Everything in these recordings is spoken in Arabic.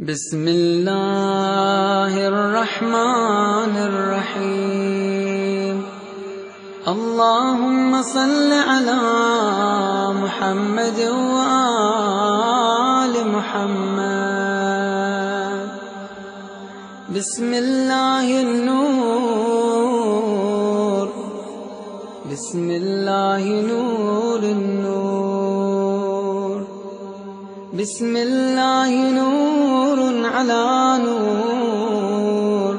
بسم الله الرحمن الرحيم. اللهم صل على محمد وآل محمد. بسم الله النور. بسم الله نور النور. بسم الله نور على نور.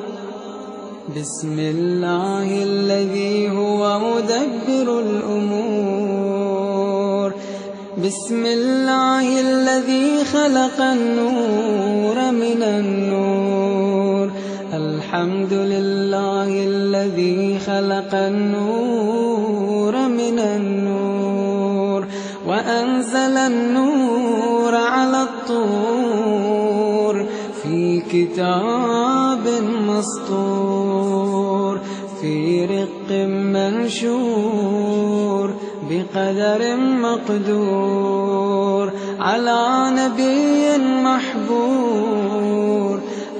بسم الله الذي هو مدبر الأمور. بسم الله الذي خلق النور من النور. الحمد لله الذي خلق النور. وأنزل النور على الطور في كتاب مسطور في رق منشور بقدر مقدور على نبي محبور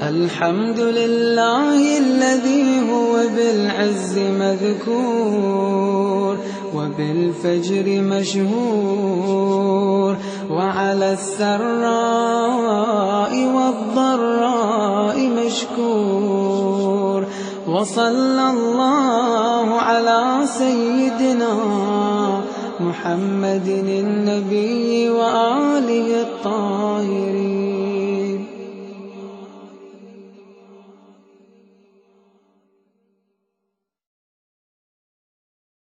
الحمد لله الذي هو بالعز مذكور وبالفجر مشهور وعلى السراء والضراء مشكور وصلى الله على سيدنا محمد النبي وآله الطاهرين